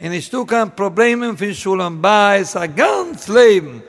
in ich tu kan problemen für schulen bei sa ganz leben